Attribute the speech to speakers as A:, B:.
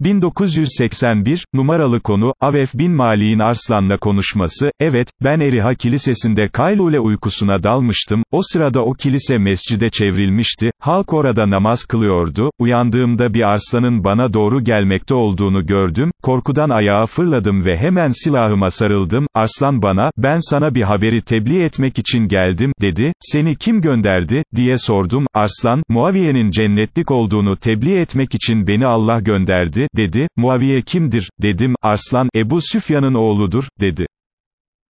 A: 1981, numaralı konu, Avef bin Malik'in Arslan'la konuşması, evet, ben Eriha Kilisesi'nde Kaylule uykusuna dalmıştım, o sırada o kilise mescide çevrilmişti, halk orada namaz kılıyordu, uyandığımda bir arslanın bana doğru gelmekte olduğunu gördüm, korkudan ayağa fırladım ve hemen silahıma sarıldım, arslan bana, ben sana bir haberi tebliğ etmek için geldim, dedi, seni kim gönderdi, diye sordum, arslan, Muaviye'nin cennetlik olduğunu tebliğ etmek için beni Allah gönderdi, dedi, Muaviye kimdir, dedim, Arslan, Ebu Süfyan'ın oğludur, dedi.